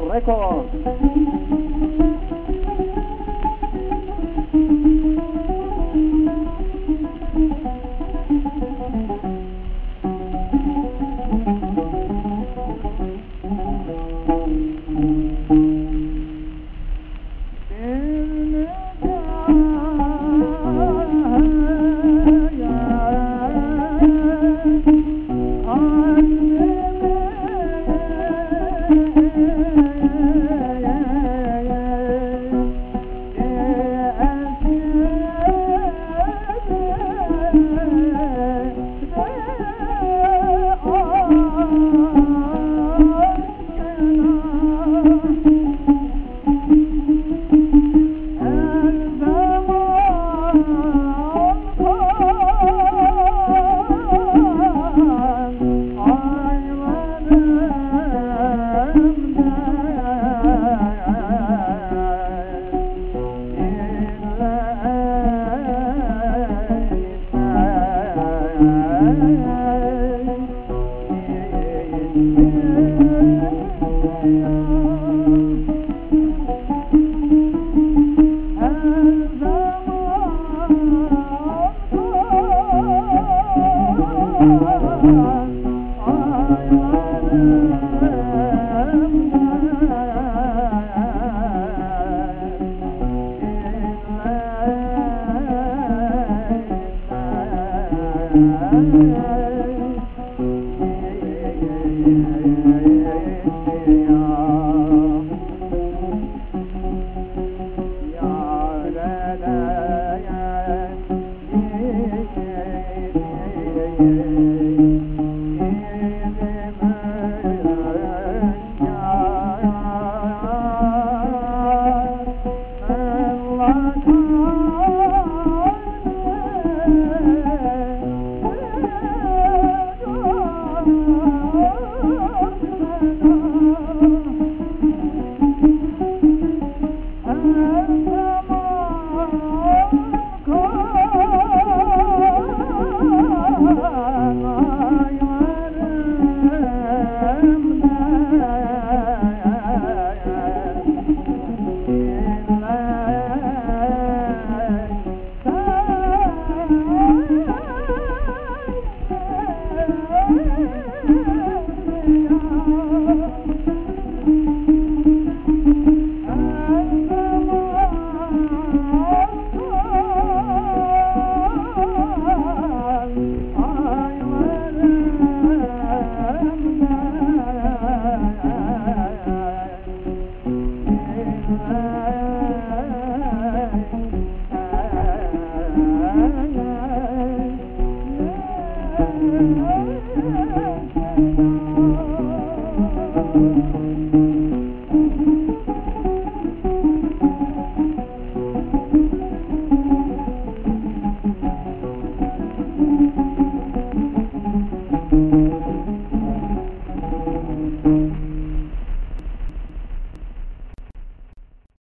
Records. yeah.